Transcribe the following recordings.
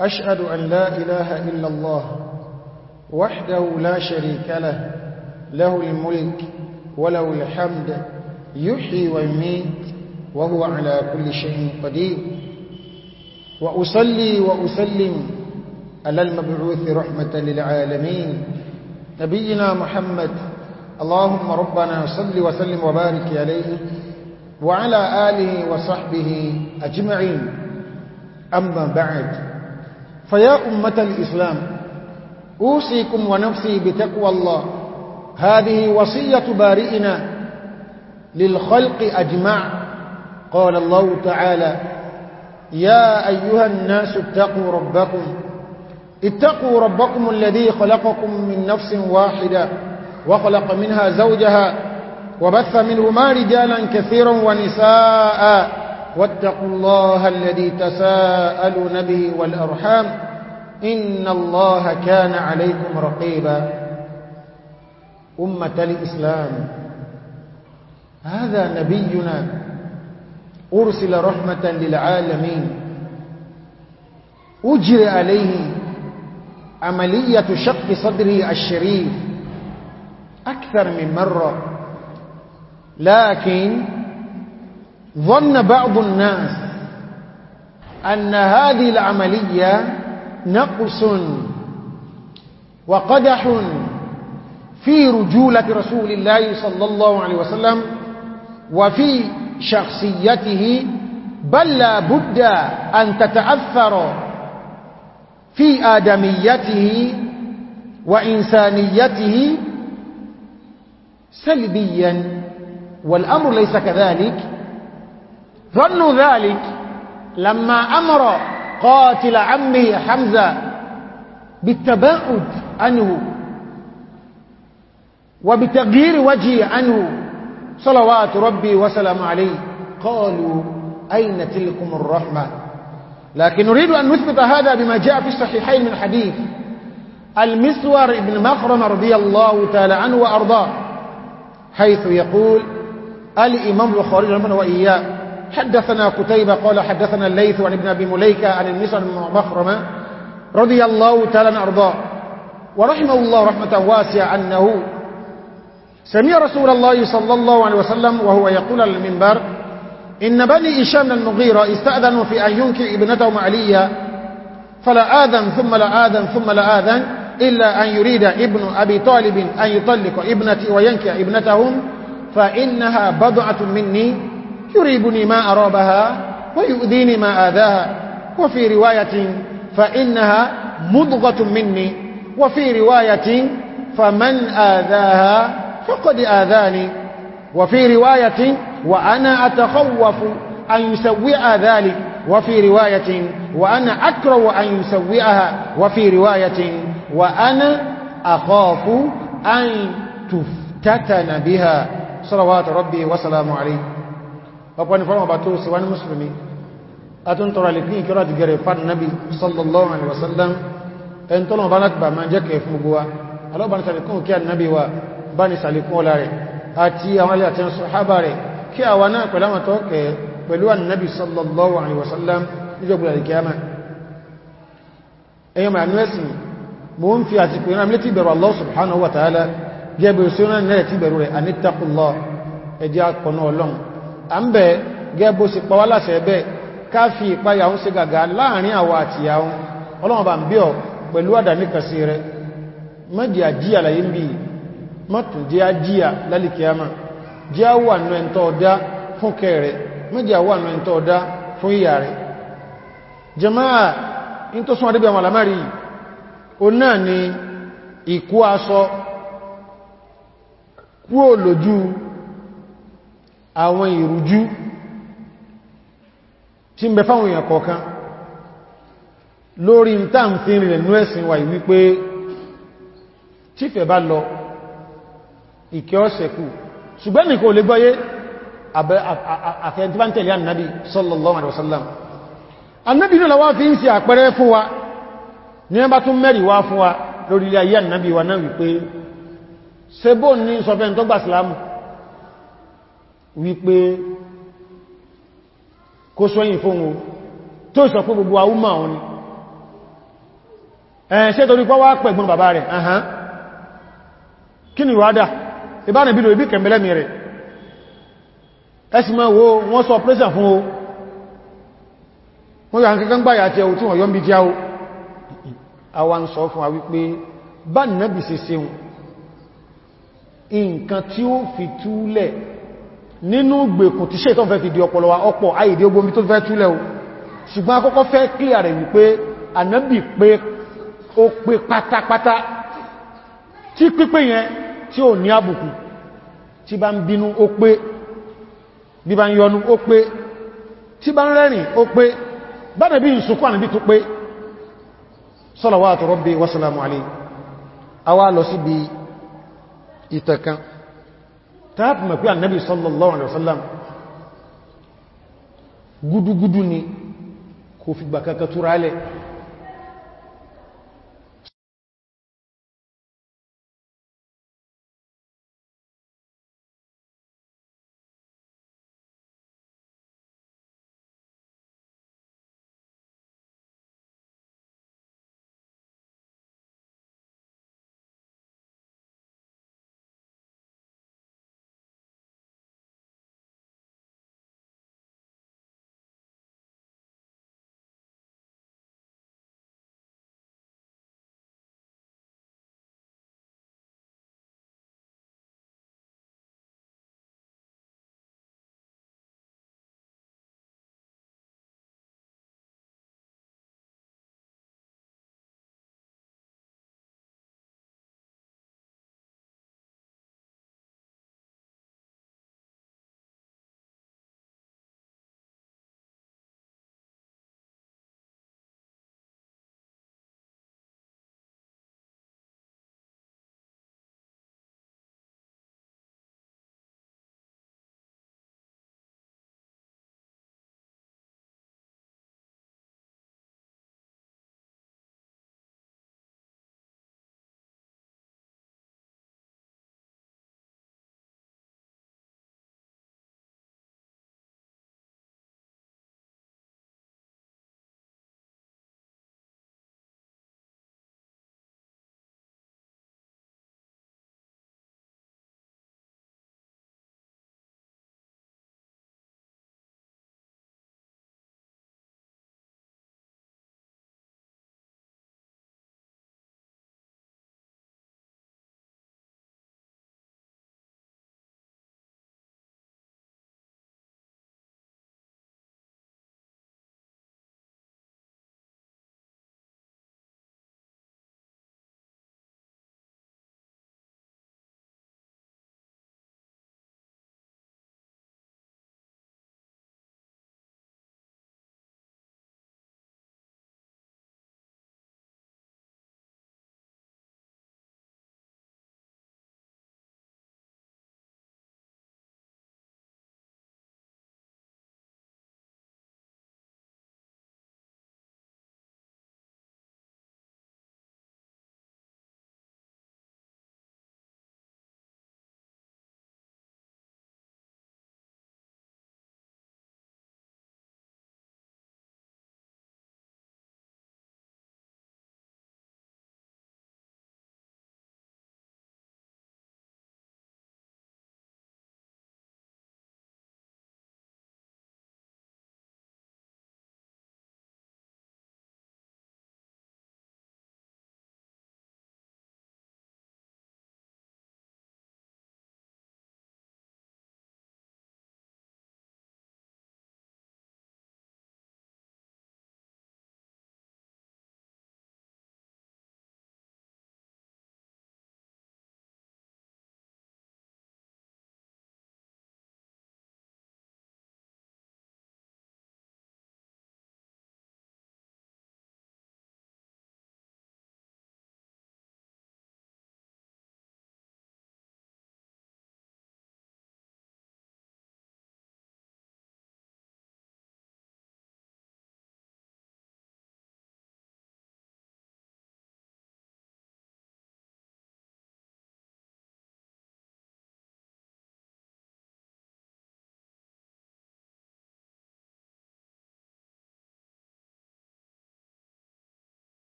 أشهد أن لا إله إلا الله وحده لا شريك له له الملك وله الحمد يحيي ويميت وهو على كل شيء قدير وأصلي وأسلم على المبعوث رحمة للعالمين نبينا محمد اللهم ربنا صل وسلم وبارك عليه وعلى آله وصحبه أجمعين أما بعد فيا أمة الإسلام أوصيكم ونفسي بتقوى الله هذه وصية بارئنا للخلق أجمع قال الله تعالى يا أيها الناس اتقوا ربكم اتقوا ربكم الذي خلقكم من نفس واحدة وخلق منها زوجها وبث منهما رجالا كثيرا ونساء واتقوا الله الذي تساءلون به والأرحام إن الله كان عليكم رقيبا أمة الإسلام هذا نبينا أرسل رحمة للعالمين أجري عليه عملية شق صدره الشريف أكثر من مرة لكن ظن بعض الناس أن هذه العملية نقص وقدح في رجولة رسول الله صلى الله عليه وسلم وفي شخصيته بل لا بد أن تتأثر في آدميته وإنسانيته سلبيا والأمر ليس كذلك ظنوا ذلك لما أمر قاتل عمه حمزة بالتباعد عنه وبتغيير وجهه عنه صلوات ربي وسلام عليه قالوا أين تلكم الرحمة لكن نريد أن نثبت هذا بما جاء في الصحيحين من حديث المسور بن مخرم رضي الله تعالى عنه وأرضاه حيث يقول الإمام الخارج رحمه وإياه حدثنا قتيبة قال حدثنا الليث عن ابن أبي مليكة عن النساء المخرمة رضي الله تعالى أرضاه ورحمه الله رحمة واسعة أنه سمع رسول الله صلى الله عليه وسلم وهو يقول على المنبر إن بني إشام المغيرة استأذنوا في أن ينكي ابنتهم عليا فلا آذن ثم لا آذن ثم لا آذن إلا أن يريد ابن أبي طالب أن يطلق ابنتي وينكي ابنتهم فإنها بضعة مني يريبني ما أرابها ويؤذيني ما آذاها وفي رواية فإنها مضغة مني وفي رواية فمن آذاها فقد آذاني وفي رواية وأنا أتخوف أن يسوئ ذلك وفي رواية وأنا أكره أن يسوئها وفي رواية وأنا أخاف أن تفتتن بها صلوات ربي وسلام عليه ọpọ̀ ní fọ́nà bá tó sí wá ní mùsùlùmí a tún tọrọ alìfin ìkírọ̀ ti gẹ̀rẹ̀ fà nábi sallallahu alaihi wasallam ẹn tó lọ́nà bá láti bà máa jẹ́ kẹ fún gbogbo wa alọ́bàá sàlẹ̀kún kí a nábi wa bá ní sàlẹ̀kún ọlá rẹ̀ àti àwọn alẹ́ àti sọ̀hábà rẹ̀ kí a wà náà pẹ̀lú àwọn tó kẹ pẹ̀lú annabi sallallahu alaihi wasallam ẹjẹ́ akọ̀nà ọlọ́run a ń bẹ̀ gẹ́bó sí pàwálàṣẹ́ ẹ̀bẹ̀ ká fi ìpayà ń ṣe gàgà láàrin àwọ àti àwọn ọlọ́wọ̀n bá ń bí ọ pẹ̀lú àdáníkàsí rẹ mọ́dí àjíyà láyé ń bí mọ́tún jẹ́ àjíyà lálìkíyàmà jẹ́ àwọ̀ ànú ẹ̀ntọ́ ọ̀dá fún kẹrẹ mọ́dí àwọ̀ ànú kúò lójú àwọn ìrújú tí ń bẹ fáwọn èèyàn kọ̀ọ̀kan lórí ìtàǹfin rẹ̀ nú ẹ̀sìn wà wípé tífẹ̀ bá lọ ìkẹ́ ọ̀sẹ̀kù ṣùgbọ́n nìkan ò lè gbọ́yé àfẹ́ntí bá ń tẹ̀lé sallallahu alaihi wasallam annabi náà wa ní ẹbá tún mẹ́rì wá wa lórí ilé ayé annabi wa náà wípé sebo ní sọfẹ́ tó wípé kó sọ́yìn fún o tó sọ fún gbogbo àwúmà wọn ni ẹ̀ ṣe torí pọ́ wá pẹ̀gbọ́n bàbá rẹ̀ ahán kí ni wádà ìbánibílò ibi kẹ̀mẹ́lẹ́mì rẹ̀ ẹsìmọ̀ wo wọ́n sọ pẹ́sà fún o wọ́n yà ń kankan gbáyà tí ẹwù tí wọ́n yọ́ ń bí jáwó àwọn sọ fún wa wípé bá nìyàn bí se seun nǹkan tí ó fi túlẹ̀ nínú gbèkùn tí ṣètọ́n fẹ́ fi di ọpọlọ wa ọpọ̀ ayìdí ogun tó fẹ́ túlẹ̀ o ṣùgbọ́n akọ́kọ́ fẹ́ clear rẹ̀ wípé ànábì pé ó pé pátápátá tí pípé yẹn tí ò ní àbùkù tí bá ń bínú ó pé bí bá ń yọnu ó pé tí bá ń rẹ́rìn ó pé bánàbí ń sunkún ànábì tó pé salawatu rabbi wa salamu alayhi lọ síbi ìtẹ̀kan tààtù mọ̀ pé annabi sallallahu alaihi wasallam gudugudu ni kò fìgbà kankan túrálẹ̀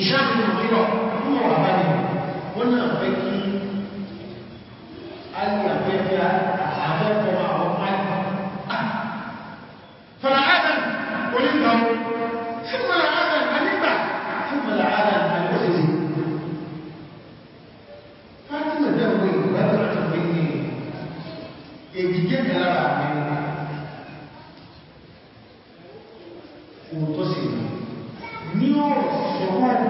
هشام بن المغيرة هو رهباني قلنا بكي أن يبقى أحدكم معهم فلا آذن ولدهم ثم لا آذن أن يبع ثم لا آذن أن يخزي فأنتم الدولي بدرة مني إبجد لها مني وتصل ní ọ̀rọ̀ sọ́wọ́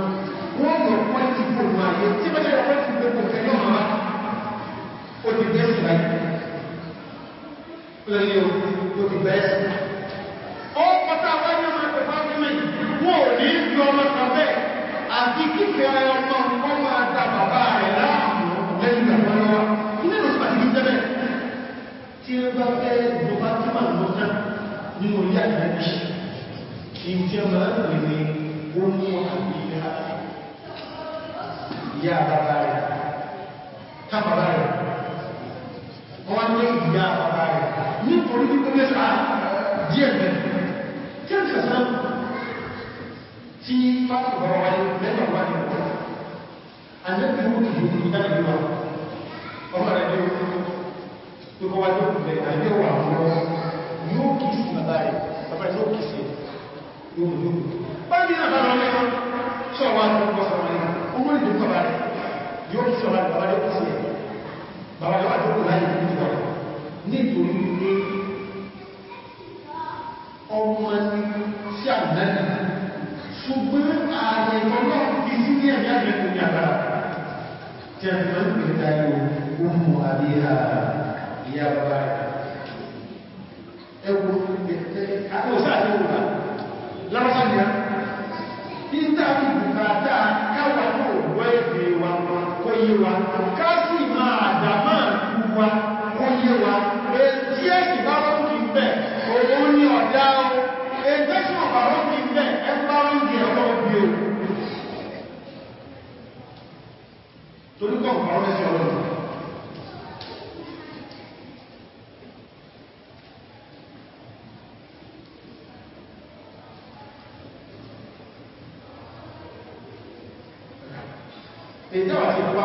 wọ́n mọ̀ wọ́n ti kò mọ̀ ayé tí wọ́n jẹ́ wọ́n ti gbogbo ọ̀fẹ́ náà máa ó ti bẹ́ẹ̀sì láì lórí ó ti bẹ́ẹ̀sì ó pọ̀tà wáyé máa pẹ̀ fáfíìmì wọ́n ò ní fi ọmọ kan bẹ́ẹ̀ àti kíkẹ́ ọmọ wọ́n máa ta bàbá rẹ̀ láàmú lẹ́yìn ìgbàgbọ́nlọ́wọ́ ilé ìrọ̀sùn àti ìjẹ́bẹ̀ tí máa lọ sá orí àgbàjì kí ìyá bàbá rẹ̀ tábàbá rẹ̀ wọ́n ní ìyá bàbá rẹ̀ nítorí wípé mẹ́ta díẹ̀ mẹ́rin tí ń kẹsàn tí fásitì wáyé lẹ́nà wáyé alẹ́bí ó kìí ní ìdájúwà ọmọ rẹ̀ ní orí tó kọ́ wáyé òkùnlẹ̀ àyẹ́wà àwọn yóò kìí sí bàbá rẹ̀ kó lè dùnkọ̀ bàrẹ̀ yóò kí sọ̀rọ̀ bàbá yóò kí sí ẹ̀ bàbá yóò àjọ́kù láyé ìjọba nítorí pé ọmọ sí àdánà ṣùgbọ́n ààrẹ ọmọ bí sí ní ẹ̀mí àjẹ́ kò ní àbára jẹ́ káwàá yé wa ká sì máa dàmà kú wa ó yé wa tí ẹ sì bá rọ́ kí bẹ̀ òun ni ọ̀dá o ẹgbẹ́ sí ọ̀pá rọ́ kí bẹ̀ ẹ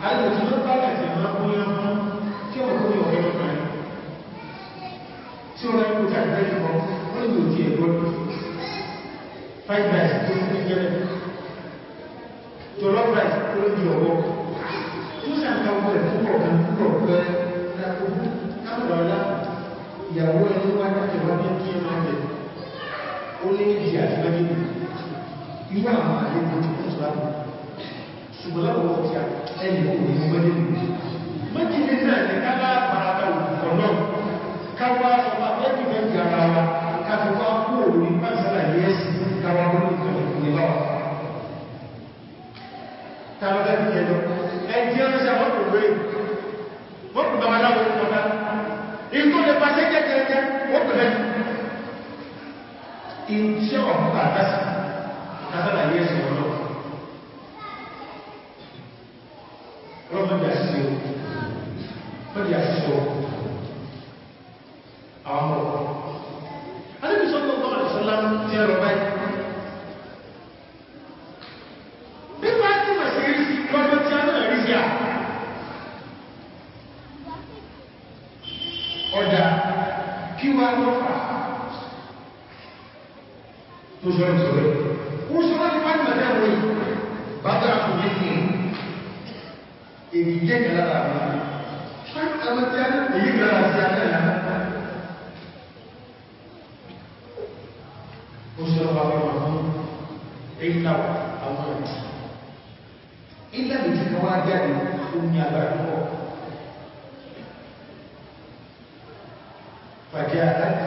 five rice tó ń pín jẹ́rẹ̀ jọlọ rice tó ń di ọwọ́ tó sàkà ọwọ́ ẹ̀ púpọ̀ kan púpọ̀ pẹ́ lákòókò láwọ̀lá ìyàwó ẹni wá dákẹ̀wá bí kí ẹmà jẹ ó ní ìdí àtìlẹ́gbẹ̀ẹ́ ìwà àwọn àlejò tó ń sọ é bom, é mas ó sí ọba mẹ́wàá fún ẹ̀yìnláwà àwọn ẹ̀mí ilẹ̀ ìjì kan wá jáde omi àgbàrá pọ̀ fàjẹ́ àdáta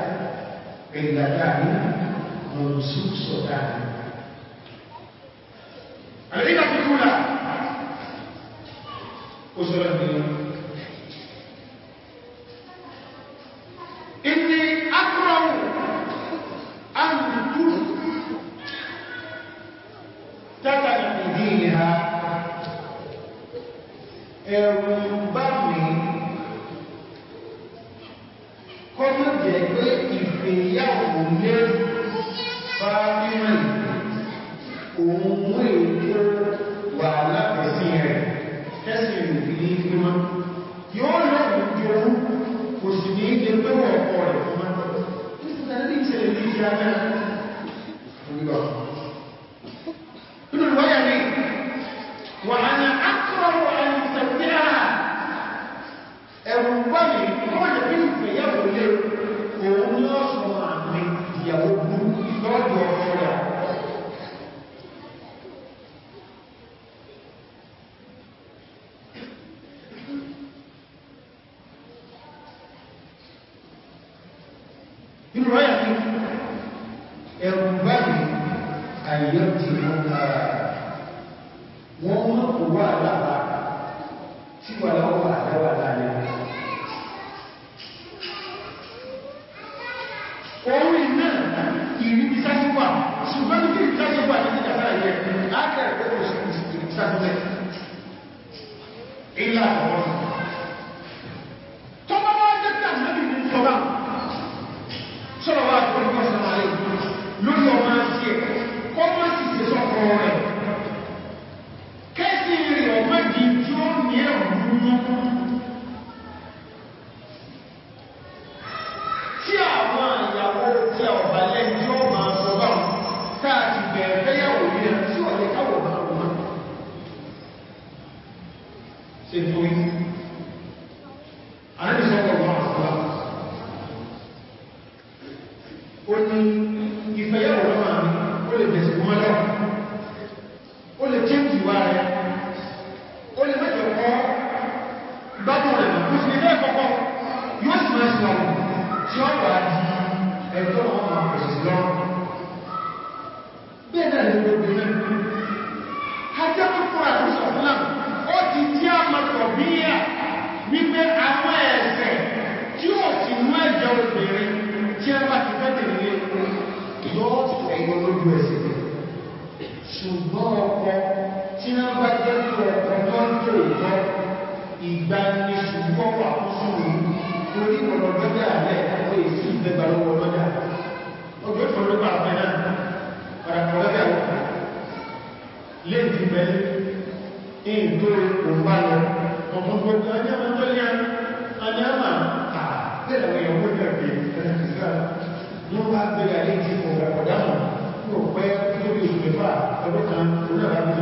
bẹ̀rẹ̀ ìgbò òwúwà lọ ọmọ gbogbo ọjọ́ ọjọ́ ní ọjọ́ àmà àbẹ́lẹ̀wẹ̀ ìyàwó ìgbẹ̀rẹ̀ ìfẹ́sìsá ló bá bẹ̀rẹ̀ àlejò ọ̀rẹ́ ọ̀dámọ̀ tó pẹ́ tó bí ìgbẹ̀fà ọdún kan orí àbábí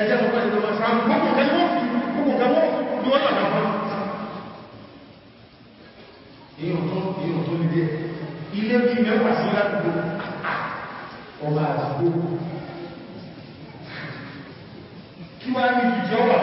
ẹjẹ́ mọ́ pẹ̀lú kí wá ní ìjọba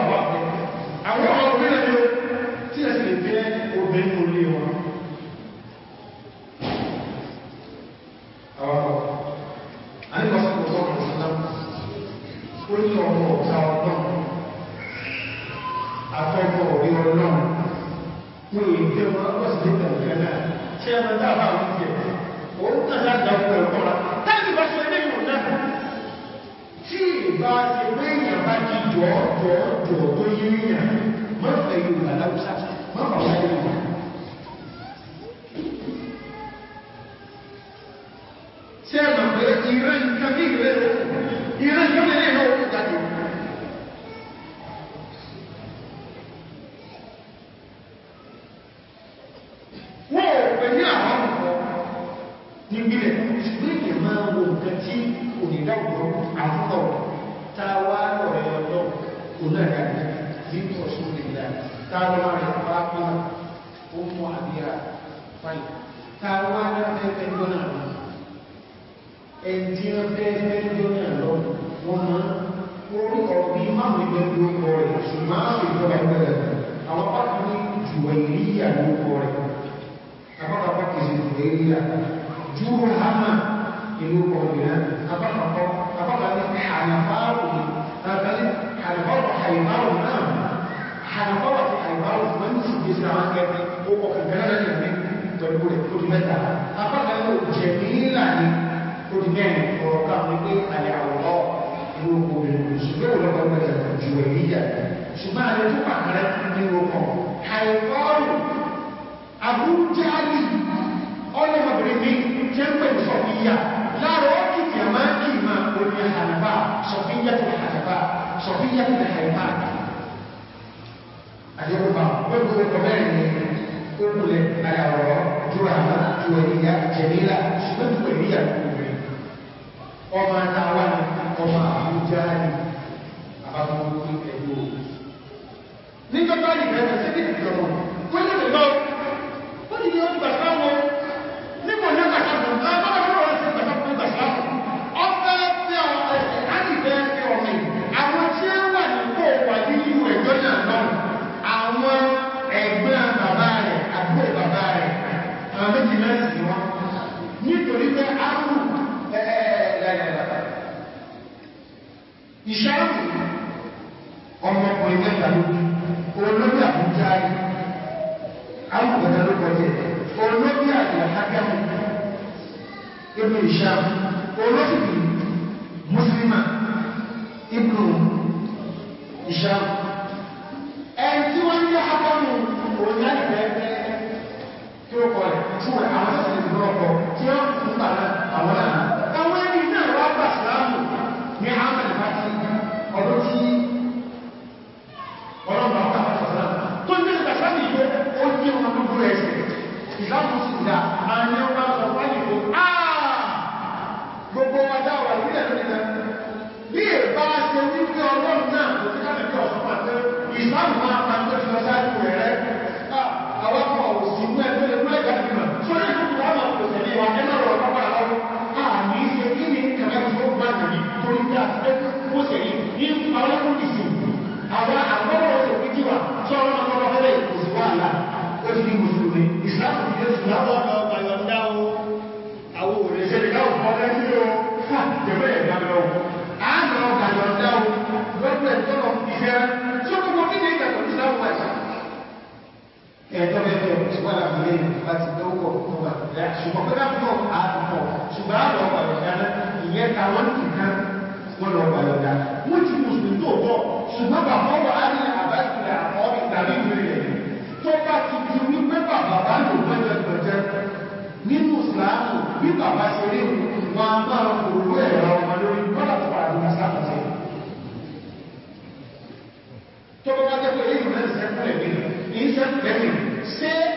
nǹkan tí òdìdá òkúrò àtúkọ̀ táwa lọ̀rẹ̀ ọ̀dọ́ onáàdàdà nínú ọ̀ṣun nìlá táwa rẹ̀ pápá ó mú àbíyà fáyì táwa lọ́fẹ́fẹ́ lọ́nà ẹni tí wọ́n fẹ́fẹ́ lọ́nà lọ wọ́n máa orí ọ̀rọ̀ bí márùn ẹgbẹ́ lórúkọ rẹ̀ ṣùgbọ́n ìjọba ẹgbẹ́ rẹ̀ àwọn pápá ní jùwẹ̀ ìrìyà lórúkọ ìlú kọ̀ọ̀bìnrin apákọ̀ọ́kọ́ apákọ̀ọ́ ní hànífáàrù tàbí hànífáàrù hànífáàrù náà hànífáàrù àti hànífáàrù wọ́n ti gbé sí àwọn akẹ́kẹ́ ó kọ̀kọ̀ gẹ́rẹ́ lẹ́gbẹ̀ẹ́ pẹ̀lú rẹ̀ tó di mẹ́ta apákọ̀ọ́ jẹ̀ ní ìlànà tó di mẹ́rin ọ̀rọ̀ káàkiri pé àlẹ́ àwọ̀ ìlú kọ̀ọ̀bìnrin ṣùgbẹ́ òlọ́pàá mẹ́ta ju ẹ̀yíjà ṣùgbọ́n àlẹ́ tó pàkàrẹ́ ní ọkọ̀ hànífáàrù abújáàlì lára ẹ́kì tí a máa kí ma orí àlùbá sọfíyàtì àlùbá sọfíyàtì àlùbá àyẹ́kùbá gbogbo ọmọrin ìpínlẹ̀ ayàwọ̀rọ̀ jùràmà jùwẹ̀ríyà jẹ̀mílà ṣùgbọ́n jùwẹ̀ríyà ọmọ àtàwà ọmọ àbújá ní àbábọ̀n ẹgbò nígbàtà ìgbẹ̀rẹ̀ sí ìgbẹ̀rẹ̀ ẹ̀ẹ́dẹ́gbẹ̀ẹ́ ìwọ́n àwọn ilé ìgbà ti dọ́wọ́ ọ̀pọ̀lọpọ̀ ṣùgbọ́n pẹ́lá pọ̀ àpọ̀ ṣùgbọ́n àwọn ọ̀pàlọ̀dáná ìyẹn tàwọn nìkan wọ́n lọ ọ̀pàlọ̀dáná wọ́n ti mùsùlùmí tó tọ́ ṣùgbọ́n bàbá wà á ní àbájúlẹ̀ àkọ́ ìgbàlẹ́ ìwé rẹ̀ tó bá ti di wípé bàbá bá lò gbẹ́gbẹ́gbẹ́jẹ́ nínú ìsìláàmù bí bàbá ṣe rí wọn a máa fòrò ẹ̀rọ ọmọ lórí bọ́lá tó wà ní sáfẹ́sẹ́ tó bá jẹ́ pé èyí mẹ́rin sẹ́kùn ẹ̀mí ìṣẹ́ ẹ̀mí sin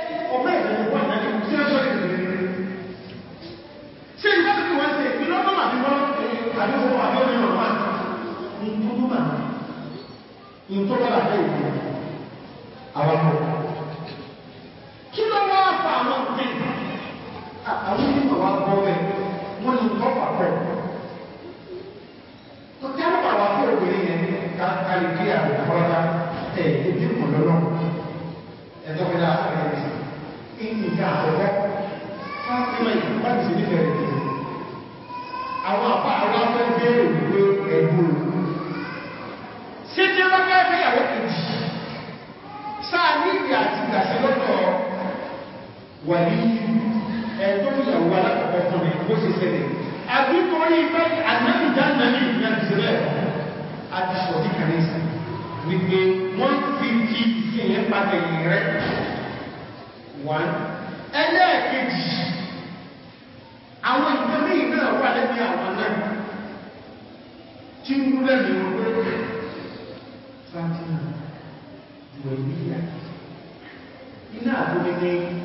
tí ń gúnlẹ̀ ní ọgbẹ́ fatima wẹ̀líyà iná àbúrẹ́ ní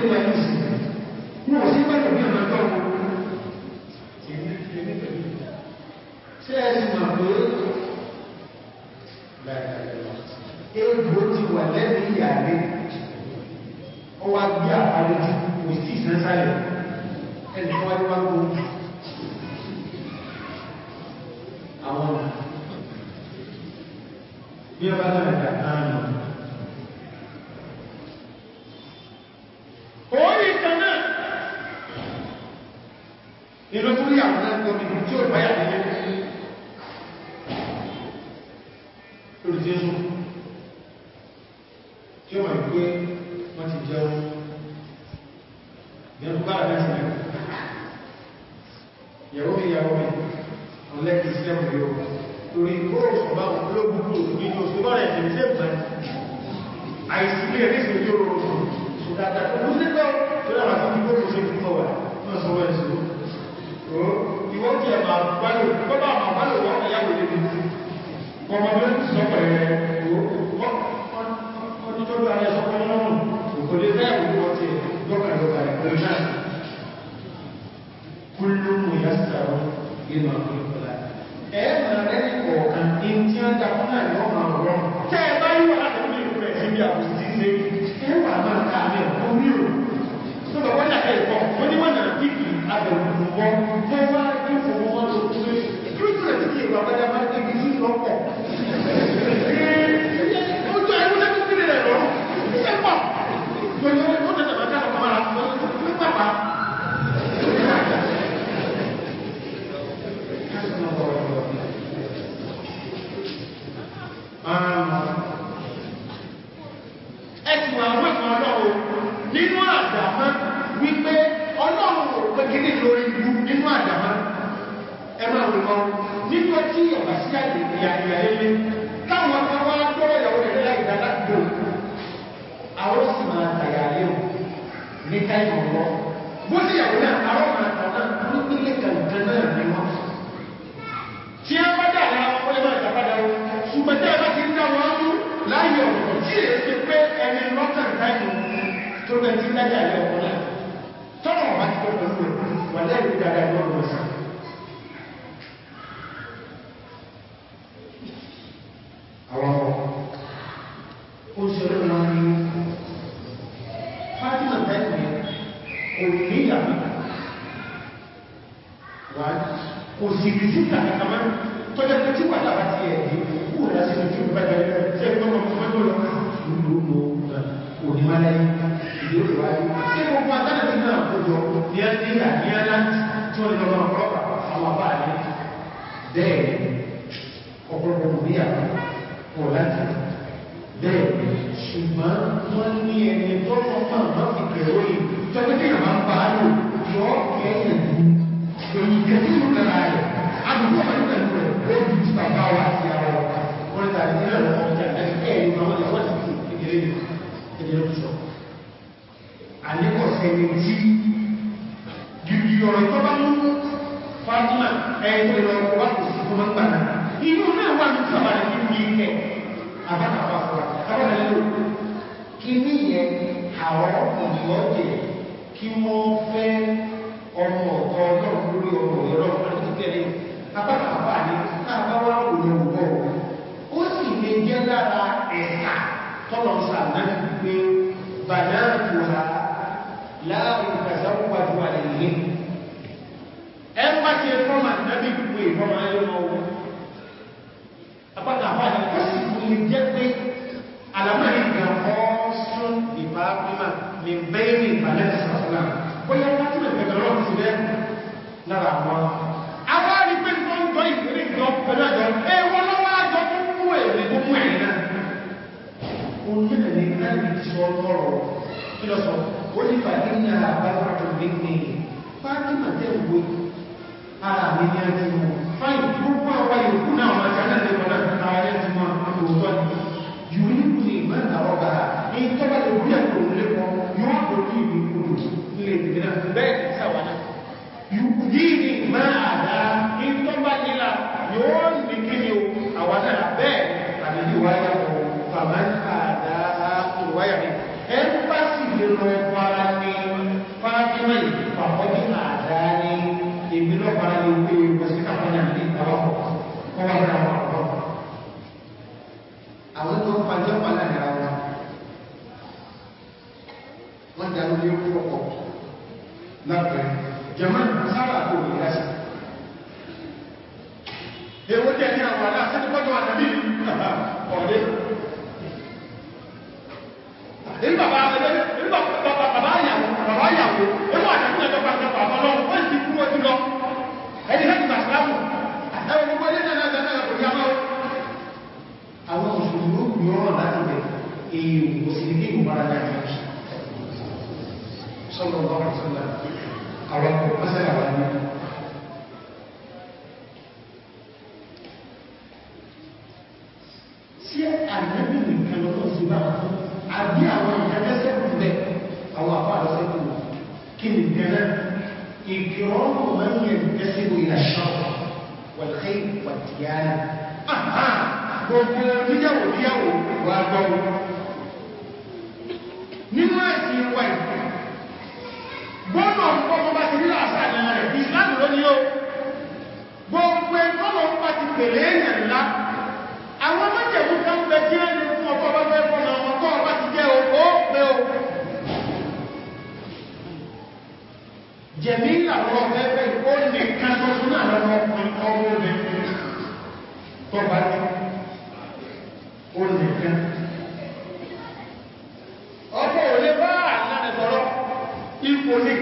pelo kí wọ́n fẹ́ ọmọ ọ̀tọ̀ ọlọ́run lórí ọmọ ọlọ́run láti tẹ́lẹ̀ apákàbà ní sáàbáwá olóògbọ́ ó sì lè jẹ́ lára ẹ̀ka tọ́lọ̀ sàmánì pé bàdá àtúwà láàrù jẹ̀mílà lọ fẹ́fẹ́ ó ní kájọ fún àwọn ọkùnrin ọmọ obìnrin tó bá ní ó ní ká ọkọ̀ olè bá àtàrẹ̀tọ̀rọ̀ ipò ní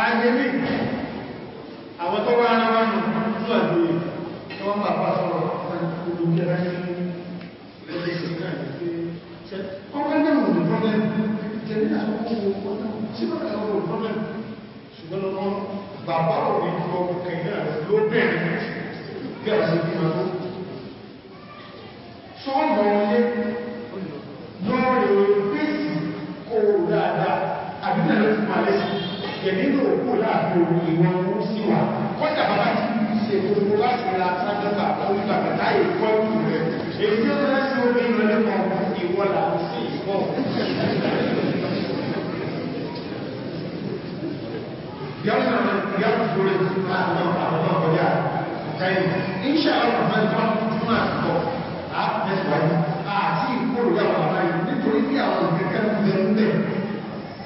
ayẹmí àwọn tó wá ara wá nù tó àdúrà tó wọ́n bàbá sọ́rọ̀ olùgbẹ̀rẹ̀ Ọkọ̀ ẹgbẹ̀rún ní problem, jẹ́ ní àwọn ohun ọ̀pọ̀ náà, sí ọ̀pọ̀ bàbá òní ju ọmọ kẹ̀yìn rẹ̀ ló bẹ̀rẹ̀ bí a ṣe bí wọn tó lọ yẹ lọ́rẹ̀ pèsè kó dáadáa àbílẹ̀ lọ́pàá lẹ́sìn yẹ̀ nínú òkú láàrin lórí ìsinmi àwọn àwọn ọjà àtẹ́yìn iṣẹ́ àwọn ọ̀fẹ́ ìfọ́n fún àtọ̀ àpẹẹsìwájú àti ìkóròyà àwárí nítorí bí àwọn ìgbẹ̀kẹ́ ìgbẹ̀ ńbẹ̀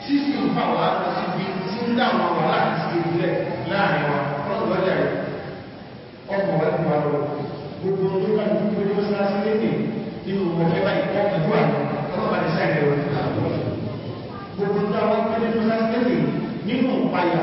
tí sì ń fà wá lọ sí ibi tí ń dá àwọn wà láti ṣe ìbílẹ̀ láàrin wa lọ́dọ̀lọ́dẹ̀ rẹ̀ ọmọ ẹ̀kùn wa lọ gbogbo tó bá ní gbogbo ló sára sí léde nínú ọ̀fẹ́ bá ìkọ́ pẹ̀lú àwọn ọlọ́pàá ní sáà ẹ̀rọ gbogbo tó àwọn ìpínlẹ̀ tó sára sí léde nínú ìpayà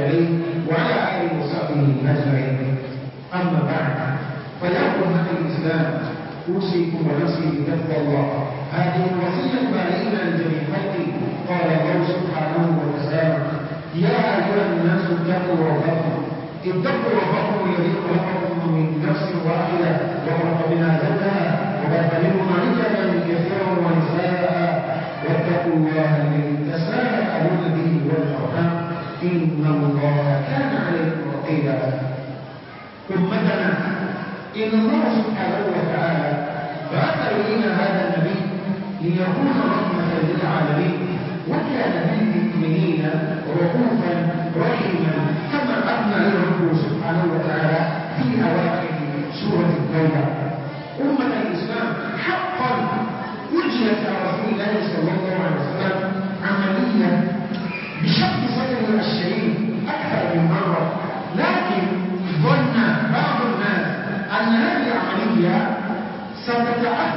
عليه وعلى آله وصحبه أجمعين أما بعد فيقول هذا الإسلام أوصيكم ونفسي بتقوى الله هذه الوصية المالية لجميع قال الله سبحانه وتعالى يا أيها الناس اتقوا ربكم اتقوا ربكم الذي خلقكم من نفس واحدة وخلق منها زوجها وبث منهما رجالا كثيرا ونساء واتقوا الله الذي تساءلون به والأرحام إن الله إلى أمتنا إن الله سبحانه وتعالى بعث إلينا هذا النبي ليكون رحمة للعالمين وكان بالمؤمنين رؤوفا رحيما كما أثنى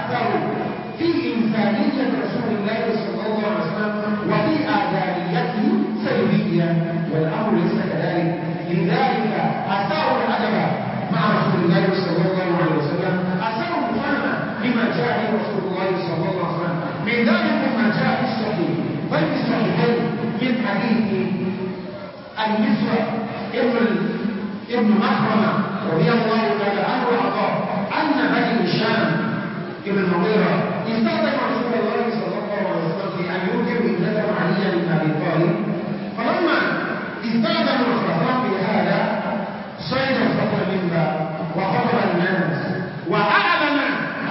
أثروا في إنسانية رسول الله صلى الله عليه وسلم وفي آدميته سلبيا والأمر ليس كذلك لذلك أثاروا الأدب مع رسول الله صلى الله عليه وسلم أثاروا الفهم لما جاء رسول الله صلى الله عليه وسلم من ذلك ما جاء في الصحيح بل في الصحيحين من حديث المسوى ابن ابن محرمة رضي الله تعالى عنه وارضاه أن بني الشام ابن المغيرة استخدم رسول الله صلى الله عليه وسلم في أن يوجب ابنته علي بن أبي طالب فلما استخدم الخطاب هذا صيد الخطر منها وخطب الناس وأعلن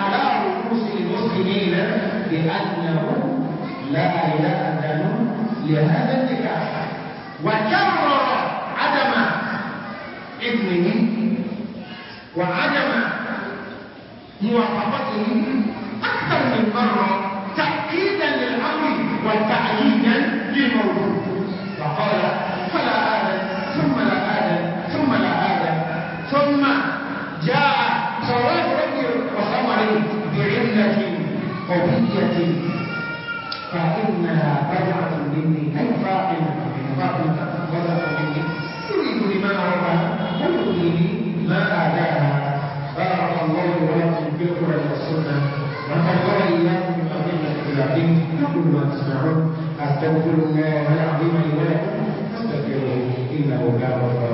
على رؤوس المسلمين بأنه لا يأذن لهذا الدين فإنها بيعة مني أي فاطمة فاطمة بيعة مني تريد لما أراها ويؤتي لي ما آتاها بارك الله ولكم في القرآن والسنة ونفر إياكم بقضية اختلافهم نقول ما تسمعون أستغفر الله العظيم لي ولكم فاستغفروه إنه لا غفار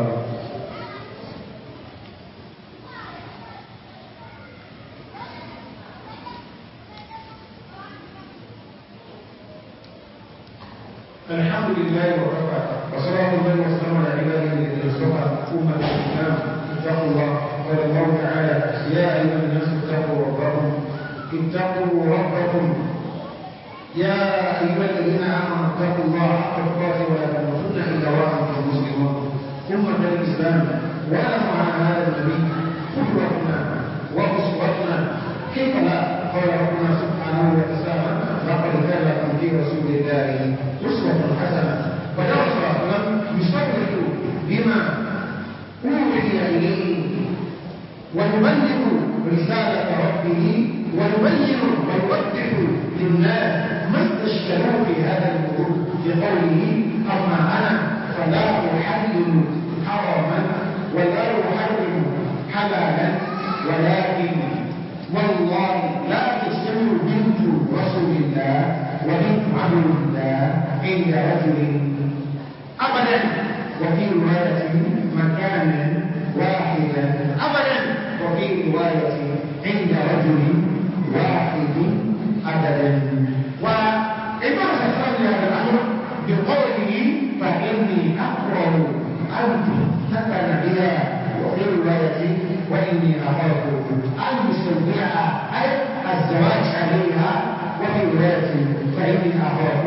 لله وكفى وسلام الله وسلم على عباده الذين اصطفى امه الاسلام اتقوا الله قال الله تعالى يا ايها الناس اتقوا ربكم اتقوا ربكم يا ايها الذين امنوا اتقوا الله حق تقاته ولا تموتن الا وانتم مسلمون ثم الاسلام ولهم على هذا النبي قدوتنا واسوتنا كيف لا قال ربنا سبحانه وتعالى لقد كان لكم في رسول الله اسوه حسنه ويرغب يستغرق بما أوحي إليه ويبلغ رسالة ربه ويبين ويوضح للناس ما استشكلوا في هذا الموضوع بقوله أما أنا فلا أحرم حراما ولا أحرم حلالا ولكن والله لا تستمر بنت رسول الله وبنت عبد الله عند رجل رواية عند رجل واحد أبدا وإمام سفر هذا الأمر بقوله فإني أقرأ أن تثبت بها وفي رواية وإني أخاف أن يستودعها أي الزواج عليها وفي رواية فإني أخاف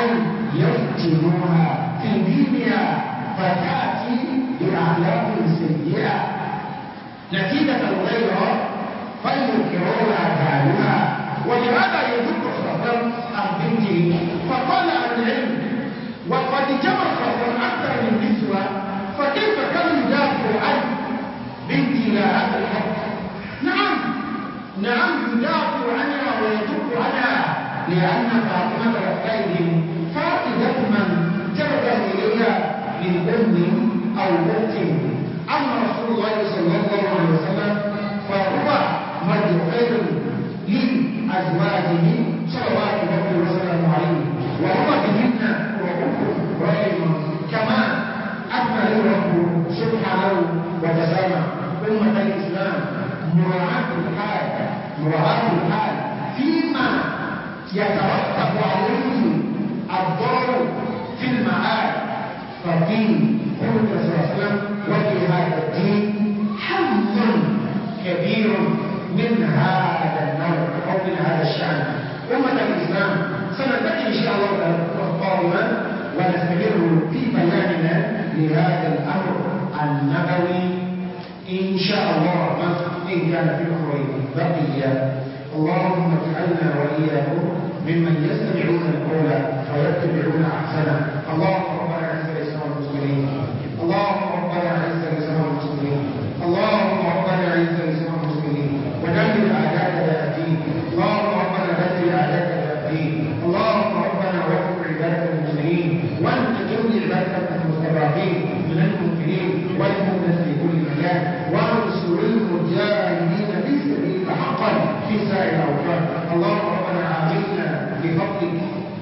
أن يفتنوها في دينها فتأتي بأعلاق نتيجة الغيرة فينكرون أفعالها ولماذا يذكر صلى عن بنته فقال عن العلم وقد جمع صلى أكثر من نسوة فكيف كان يدافع عن بنتي إلى هذا الحد نعم نعم يدافع عنها ويذكر عنها لأن فاطمة الخير فاقدة من ترجع إليها من أم أو بنت أما رسول الله صلى الله عليه وسلم فهو مرجع لأزواجه صلوات ربي وسلم عليه وهو بهن رؤوف رحيم كما أكمل ربه سبحانه وتسامى أمة الإسلام مراعاة الحال مراعاة الحال فيما يترتب عليه الضرر في المعاد فالدين وفي هذا الدين حمل كبير من هذا النوع او من هذا الشان امه الاسلام سنتقي ان شاء الله قوما ونستمر في بياننا لهذا الامر النبوي ان شاء الله ان كان في الخير بقيه اللهم اجعلنا واياهم ممن يستمعون القول فيتبعون احسنه الله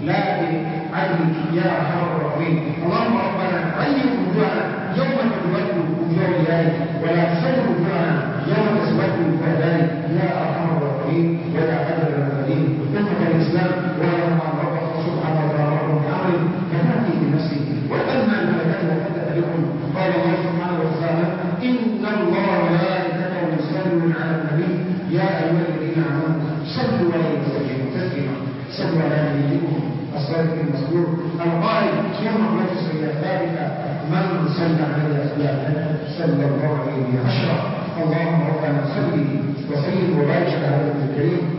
لكن عدل يا حر الله الأشرف اللهم ربنا صل وسلم وبارك على الكريم